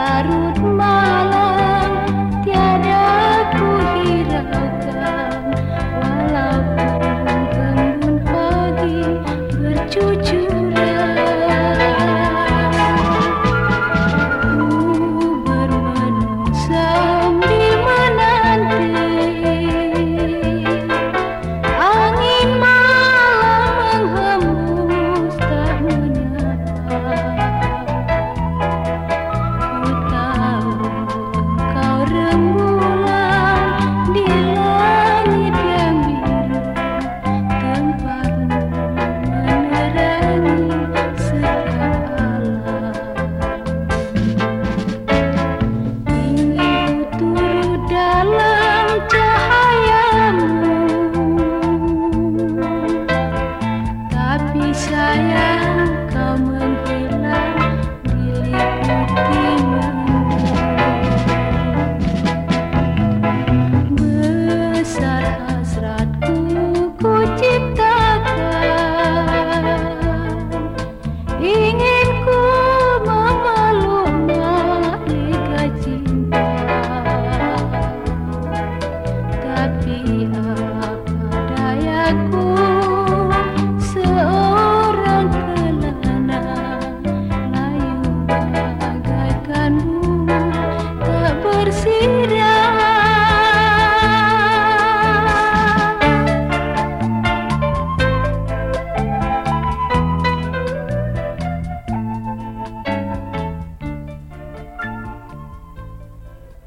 larut Inge